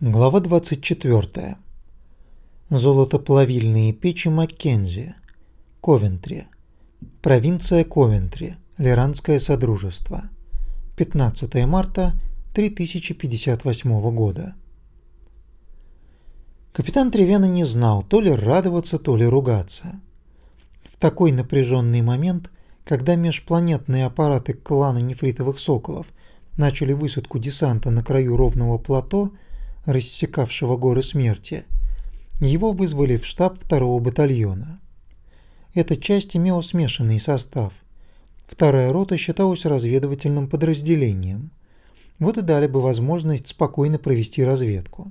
Глава 24. Золотоплавильные печи Маккензи. Ковентри. Провинция Ковентри. Лиранское Содружество. 15 марта 3058 года. Капитан Тревена не знал, то ли радоваться, то ли ругаться. В такой напряженный момент, когда межпланетные аппараты клана нефритовых соколов начали высадку десанта на краю ровного плато, рассекавшего горы смерти, его вызвали в штаб второго батальона. Эта часть имела смешанный состав. Вторая рота считалась разведывательным подразделением. Вот и дали бы возможность спокойно провести разведку.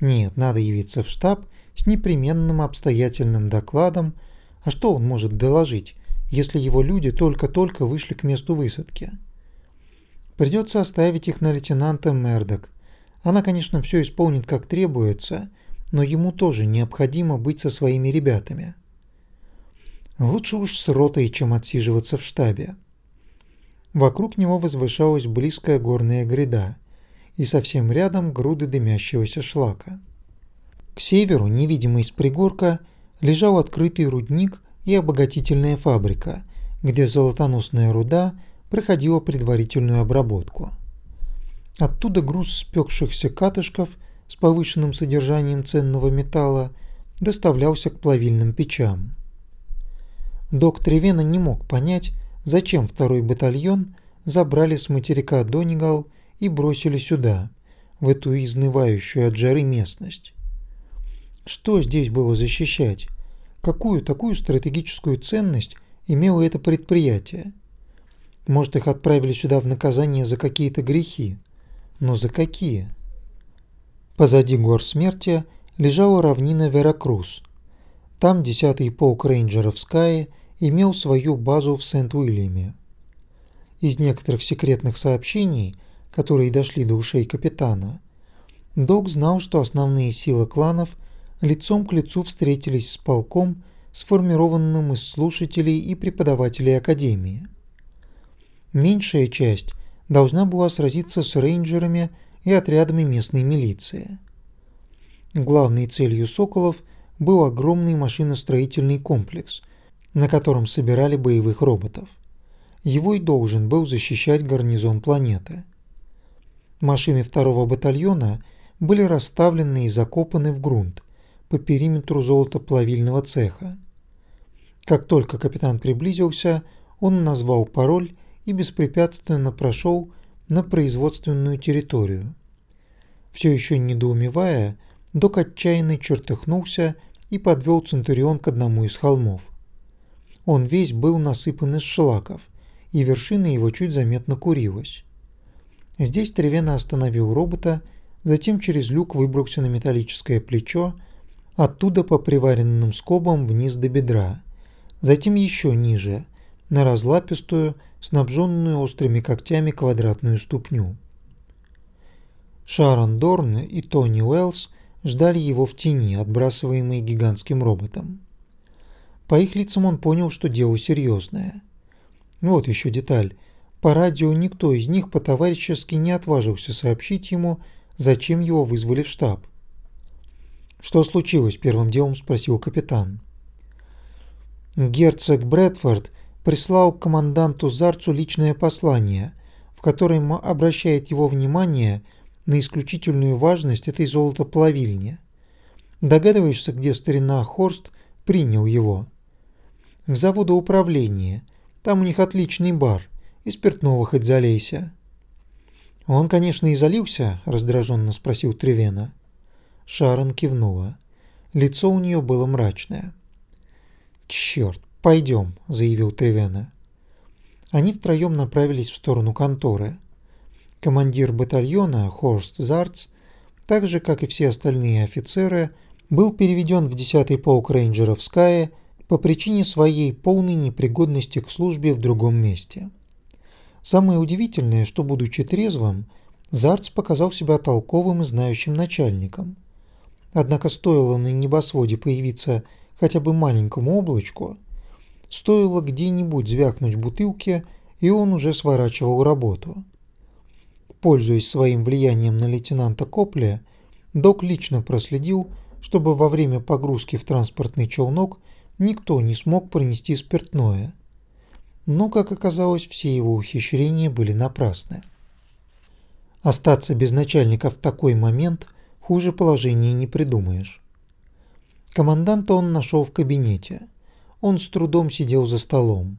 Нет, надо явиться в штаб с непременным обстоятельным докладом, а что он может доложить, если его люди только-только вышли к месту высадки? Придется оставить их на лейтенанта Мердок, она, конечно, все исполнит как требуется, но ему тоже необходимо быть со своими ребятами. Лучше уж с ротой, чем отсиживаться в штабе. Вокруг него возвышалась близкая горная гряда и совсем рядом груды дымящегося шлака. К северу, невидимый с пригорка, лежал открытый рудник и обогатительная фабрика, где золотоносная руда проходила предварительную обработку. Оттуда груз спекшихся катышков с повышенным содержанием ценного металла доставлялся к плавильным печам. Док Тревена не мог понять, зачем второй батальон забрали с материка Донигал и бросили сюда, в эту изнывающую от жары местность. Что здесь было защищать? Какую такую стратегическую ценность имело это предприятие? Может, их отправили сюда в наказание за какие-то грехи? Но за какие? Позади гор смерти лежала равнина Веракрус. Там 10-й полк рейнджеров Скай имел свою базу в Сент-Уильяме. Из некоторых секретных сообщений, которые дошли до ушей капитана, Док знал, что основные силы кланов лицом к лицу встретились с полком, сформированным из слушателей и преподавателей Академии. Меньшая часть должна была сразиться с рейнджерами и отрядами местной милиции. Главной целью «Соколов» был огромный машиностроительный комплекс, на котором собирали боевых роботов. Его и должен был защищать гарнизон планеты. Машины второго батальона были расставлены и закопаны в грунт по периметру золотоплавильного цеха. Как только капитан приблизился, он назвал пароль и беспрепятственно прошел на производственную территорию. Все еще недоумевая, док отчаянно чертыхнулся и подвел Центурион к одному из холмов. Он весь был насыпан из шлаков, и вершина его чуть заметно курилась. Здесь Тревена остановил робота, затем через люк выбрался на металлическое плечо, оттуда по приваренным скобам вниз до бедра, затем еще ниже, на разлапистую, снабженную острыми когтями квадратную ступню. Шарон Дорн и Тони Уэллс ждали его в тени, отбрасываемой гигантским роботом. По их лицам он понял, что дело серьезное. Вот еще деталь. По радио никто из них по-товарищески не отважился сообщить ему, зачем его вызвали в штаб. «Что случилось?» – первым делом спросил капитан. Герцог Брэдфорд прислал команданту Зарцу личное послание, в котором обращает его внимание на исключительную важность этой золотоплавильни. Догадываешься, где старина Хорст принял его? В заводоуправлении. Там у них отличный бар, и спиртного хоть залейся. Он, конечно, и залился, раздраженно спросил Тревена. Шарон кивнула. Лицо у нее было мрачное. Черт, «Пойдем», – заявил Тревена. Они втроем направились в сторону конторы. Командир батальона Хорст Зарц, так же, как и все остальные офицеры, был переведен в 10-й полк рейнджеров Ская по причине своей полной непригодности к службе в другом месте. Самое удивительное, что, будучи трезвым, Зарц показал себя толковым и знающим начальником. Однако стоило на небосводе появиться хотя бы маленькому облачку – Стоило где-нибудь звякнуть бутылке, и он уже сворачивал работу. Пользуясь своим влиянием на лейтенанта Копля, Док лично проследил, чтобы во время погрузки в транспортный челнок никто не смог принести спиртное. Но, как оказалось, все его ухищрения были напрасны. Остаться без начальника в такой момент хуже положения не придумаешь. Команданта он нашел в кабинете. Он с трудом сидел за столом.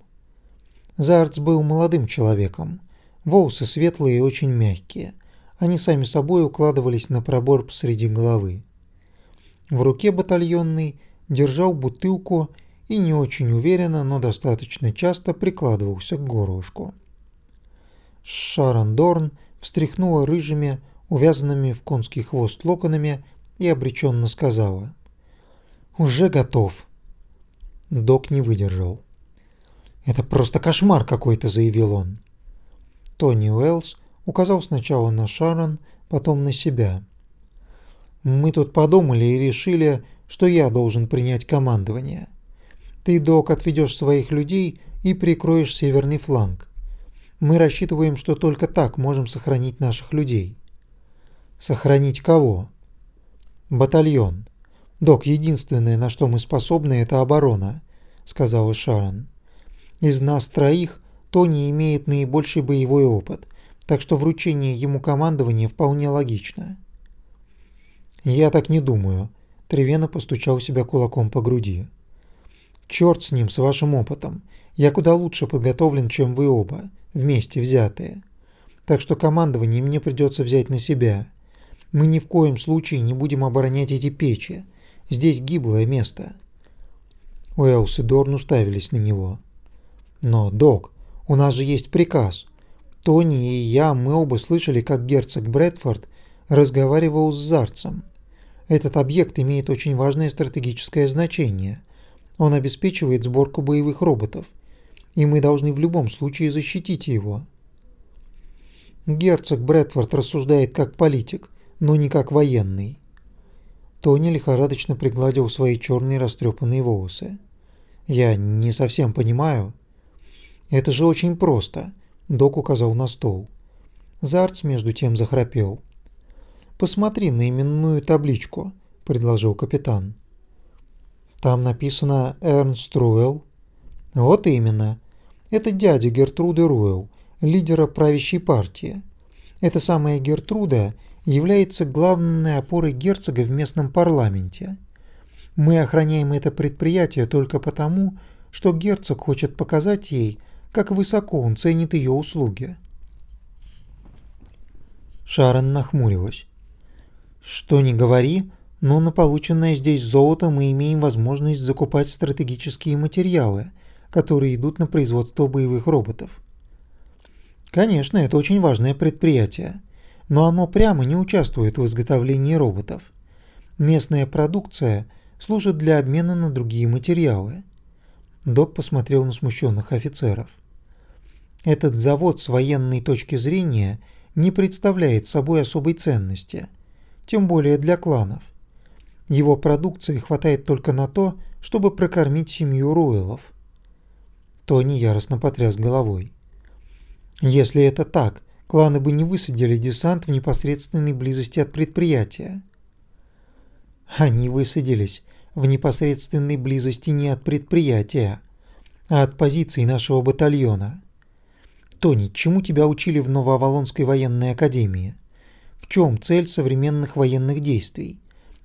Заарц был молодым человеком. Волосы светлые и очень мягкие. Они сами собой укладывались на пробор посреди головы. В руке батальонный держал бутылку и не очень уверенно, но достаточно часто прикладывался к горлышку. Шарон Дорн встряхнула рыжими, увязанными в конский хвост локонами и обреченно сказала «Уже готов». Док не выдержал. «Это просто кошмар какой-то», — заявил он. Тони Уэллс указал сначала на Шарон, потом на себя. «Мы тут подумали и решили, что я должен принять командование. Ты, док, отведешь своих людей и прикроешь северный фланг. Мы рассчитываем, что только так можем сохранить наших людей. Сохранить кого? Батальон. Док, единственное, на что мы способны, это оборона, сказала Шарон. Из нас троих Тони имеет наибольший боевой опыт, так что вручение ему командования вполне логично. Я так не думаю. Тревена постучал себя кулаком по груди. Черт с ним, с вашим опытом. Я куда лучше подготовлен, чем вы оба, вместе взятые. Так что командование мне придется взять на себя. Мы ни в коем случае не будем оборонять эти печи. Здесь гиблое место. Уэллс и Дорн уставились на него. Но, док, у нас же есть приказ. Тони и я, мы оба слышали, как герцог Брэдфорд разговаривал с Зарцем. Этот объект имеет очень важное стратегическое значение – он обеспечивает сборку боевых роботов, и мы должны в любом случае защитить его. Герцог Брэдфорд рассуждает как политик, но не как военный. Тони лихорадочно пригладил свои черные растрепанные волосы. «Я не совсем понимаю». «Это же очень просто», — док указал на стол. Зарц между тем захрапел. «Посмотри на именную табличку», — предложил капитан. Там написано Эрнст Руэлл. Вот именно. Это дядя Гертруды Руэлл, лидера правящей партии. Эта самая Гертруда является главной опорой герцога в местном парламенте. Мы охраняем это предприятие только потому, что герцог хочет показать ей, как высоко он ценит ее услуги. Шарон нахмурилась. «Что ни говори, но на полученное здесь золото мы имеем возможность закупать стратегические материалы, которые идут на производство боевых роботов. Конечно, это очень важное предприятие, но оно прямо не участвует в изготовлении роботов. Местная продукция служит для обмена на другие материалы. Док посмотрел на смущенных офицеров. Этот завод с военной точки зрения не представляет собой особой ценности, тем более для кланов. Его продукции хватает только на то, чтобы прокормить семью Руэллов. Тони яростно потряс головой. Если это так, кланы бы не высадили десант в непосредственной близости от предприятия. Они высадились в непосредственной близости не от предприятия, а от позиций нашего батальона. Тони, чему тебя учили в Новоавалонской военной академии? В чем цель современных военных действий?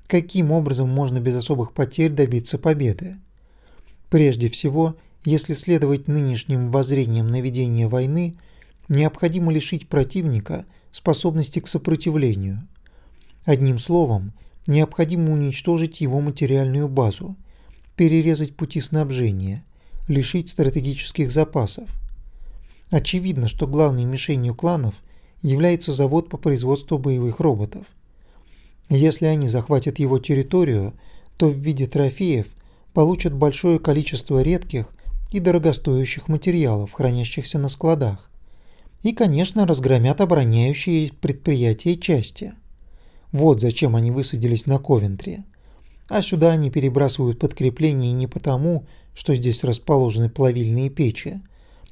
каким образом можно без особых потерь добиться победы. Прежде всего, если следовать нынешним воззрениям на ведение войны, необходимо лишить противника способности к сопротивлению. Одним словом, необходимо уничтожить его материальную базу, перерезать пути снабжения, лишить стратегических запасов. Очевидно, что главной мишенью кланов является завод по производству боевых роботов. Если они захватят его территорию, то в виде трофеев получат большое количество редких и дорогостоящих материалов, хранящихся на складах. И, конечно, разгромят обороняющие предприятия части. Вот зачем они высадились на Ковентри. А сюда они перебрасывают подкрепления не потому, что здесь расположены плавильные печи,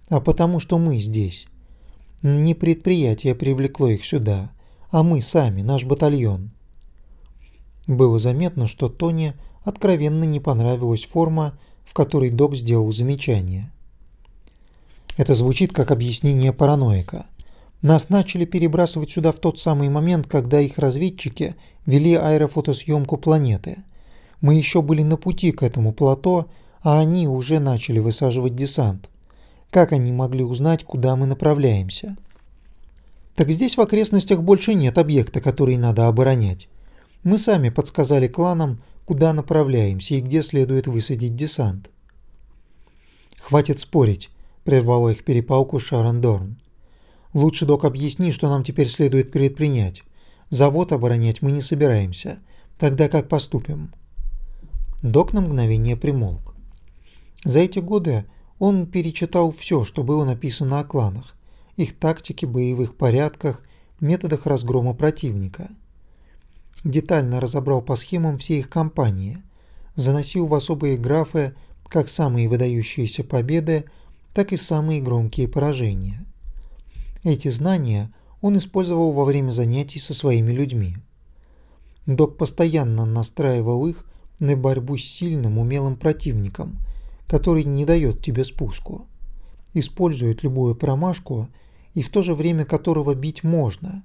а потому, что мы здесь. Не предприятие привлекло их сюда, а мы сами, наш батальон. Было заметно, что Тони откровенно не понравилась форма, в которой док сделал замечание. Это звучит как объяснение параноика. Нас начали перебрасывать сюда в тот самый момент, когда их разведчики вели аэрофотосъемку планеты. Мы еще были на пути к этому плато, а они уже начали высаживать десант. Как они могли узнать, куда мы направляемся? Так здесь в окрестностях больше нет объекта, который надо оборонять. Мы сами подсказали кланам, куда направляемся и где следует высадить десант. «Хватит спорить», – прервала их перепалку Шарон Дорн. «Лучше, док, объясни, что нам теперь следует предпринять. Завод оборонять мы не собираемся. Тогда как поступим?» Док на мгновение примолк. За эти годы он перечитал все, что было написано о кланах, их тактике, боевых порядках, методах разгрома противника. Детально разобрал по схемам все их кампании, заносил в особые графы как самые выдающиеся победы, так и самые громкие поражения. Эти знания он использовал во время занятий со своими людьми. Док постоянно настраивал их на борьбу с сильным умелым противником, который не дает тебе спуску, использует любую промашку и в то же время которого бить можно.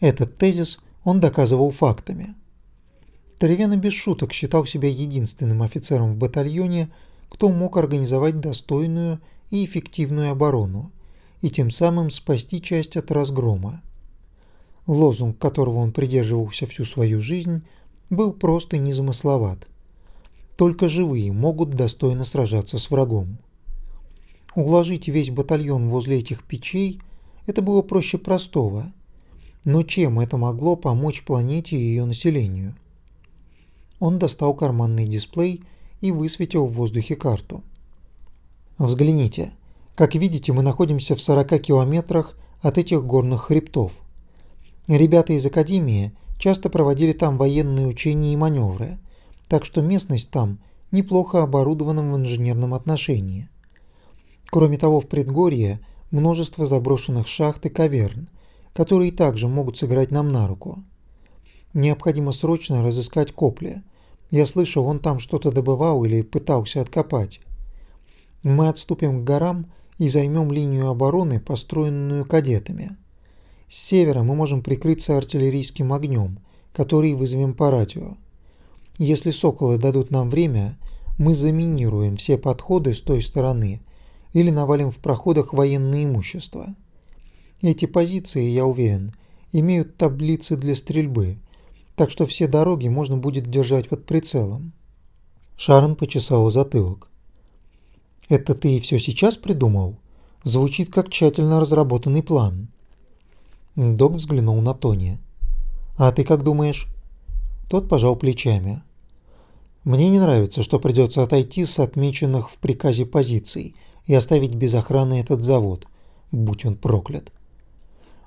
Этот тезис он доказывал фактами. Тревена без шуток считал себя единственным офицером в батальоне, кто мог организовать достойную и эффективную оборону и тем самым спасти часть от разгрома. Лозунг, которого он придерживался всю свою жизнь, был просто незамысловат. Только живые могут достойно сражаться с врагом. Уложить весь батальон возле этих печей это было проще простого. Но чем это могло помочь планете и ее населению? Он достал карманный дисплей и высветил в воздухе карту. Взгляните. Как видите, мы находимся в 40 километрах от этих горных хребтов. Ребята из Академии часто проводили там военные учения и маневры, так что местность там неплохо оборудована в инженерном отношении. Кроме того, в предгорье множество заброшенных шахт и каверн, которые также могут сыграть нам на руку. Необходимо срочно разыскать Копли. Я слышал, он там что-то добывал или пытался откопать. Мы отступим к горам и займем линию обороны, построенную кадетами. С севера мы можем прикрыться артиллерийским огнем, который вызовем по радио. Если соколы дадут нам время, мы заминируем все подходы с той стороны или навалим в проходах военное имущество. Эти позиции, я уверен, имеют таблицы для стрельбы, так что все дороги можно будет держать под прицелом. Шарон почесал затылок. Это ты все сейчас придумал? Звучит как тщательно разработанный план. Док взглянул на Тони. А ты как думаешь? Тот пожал плечами. Мне не нравится, что придется отойти с отмеченных в приказе позиций и оставить без охраны этот завод, будь он проклят.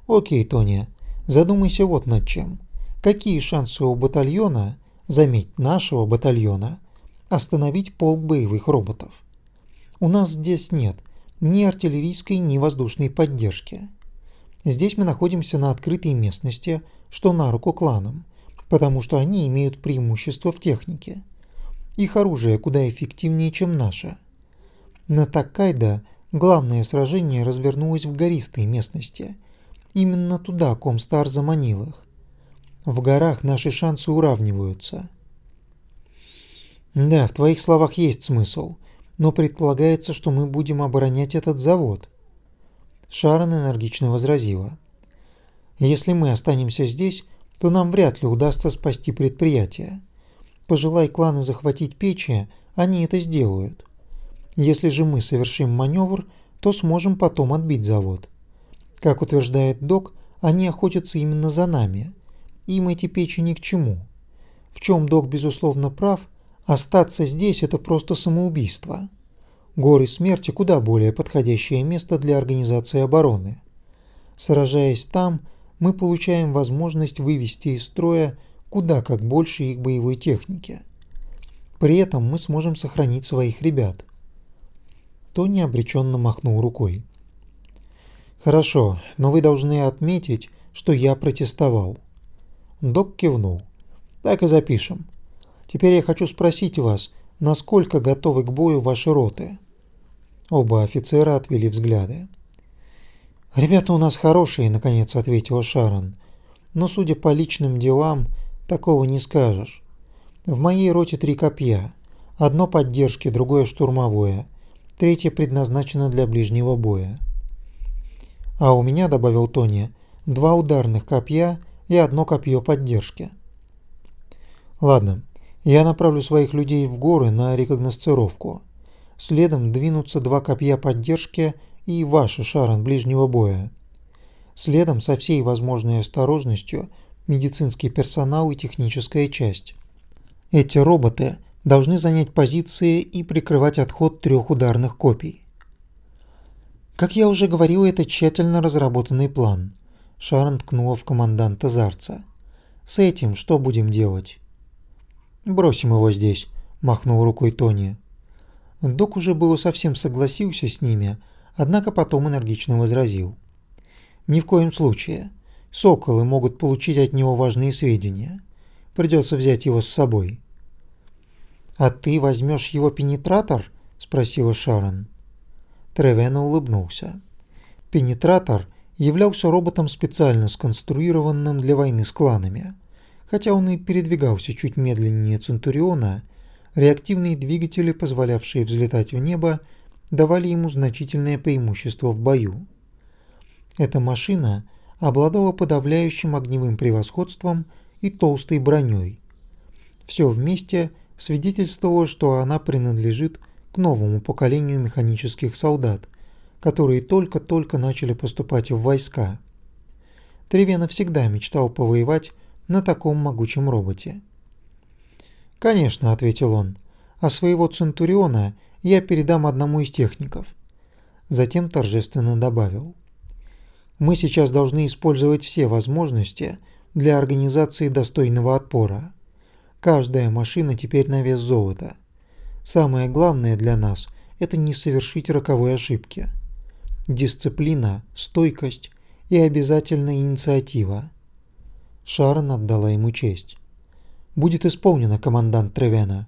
Окей, Тони, задумайся вот над чем. Какие шансы у батальона, заметь, нашего батальона, остановить полк боевых роботов? У нас здесь нет ни артиллерийской, ни воздушной поддержки. Здесь мы находимся на открытой местности, что на руку кланам, потому что они имеют преимущество в технике. Их оружие куда эффективнее, чем наше. На Таккайдо главное сражение развернулось в гористой местности. Именно туда Комстар заманил их. В горах наши шансы уравниваются. Да, в твоих словах есть смысл но предполагается, что мы будем оборонять этот завод. Шарон энергично возразила. Если мы останемся здесь, то нам вряд ли удастся спасти предприятие. Пожелай кланы захватить печи, они это сделают. Если же мы совершим маневр, то сможем потом отбить завод. Как утверждает Док, они охотятся именно за нами. Им эти печи ни к чему. В чем Док безусловно прав, Остаться здесь – это просто самоубийство. Горы смерти – куда более подходящее место для организации обороны. Сражаясь там, мы получаем возможность вывести из строя куда как больше их боевой техники. При этом мы сможем сохранить своих ребят. Тони обреченно махнул рукой. «Хорошо, но вы должны отметить, что я протестовал». Док кивнул. Так и запишем. Теперь я хочу спросить вас, насколько готовы к бою ваши роты?» Оба офицера отвели взгляды. «Ребята у нас хорошие», — наконец ответила Шарон. «Но, судя по личным делам, такого не скажешь. В моей роте три копья. Одно поддержки, другое штурмовое. Третье предназначено для ближнего боя». «А у меня», — добавил Тони, — «два ударных копья и одно копье поддержки». «Ладно, я направлю своих людей в горы на рекогносцировку. Следом двинутся два копья поддержки и ваши, Шарон, ближнего боя. Следом со всей возможной осторожностью медицинский персонал и техническая часть. Эти роботы должны занять позиции и прикрывать отход трех ударных копий. Как я уже говорил, это тщательно разработанный план. Шарон ткнула в команданта Зарца. С этим что будем делать? «Бросим его здесь», – махнул рукой Тони. Док уже было совсем согласился с ними, однако потом энергично возразил. «Ни в коем случае. Соколы могут получить от него важные сведения. Придется взять его с собой». «А ты возьмешь его пенетратор?» – спросила Шарон. Тревена улыбнулся. Пенетратор являлся роботом специально сконструированным для войны с кланами – Хотя он и передвигался чуть медленнее Центуриона, реактивные двигатели, позволявшие взлетать в небо, давали ему значительное преимущество в бою. Эта машина обладала подавляющим огневым превосходством и толстой броней. Все вместе свидетельствовало, что она принадлежит к новому поколению механических солдат, которые только-только начали поступать в войска. Тревена всегда мечтал повоевать на таком могучем роботе. «Конечно», — ответил он, — «а своего Центуриона я передам одному из техников». Затем торжественно добавил. «Мы сейчас должны использовать все возможности для организации достойного отпора. Каждая машина теперь на вес золота. Самое главное для нас – это не совершить роковой ошибки. Дисциплина, стойкость и обязательно инициатива. Шарон отдала ему честь. «Будет исполнено, командант Тревена».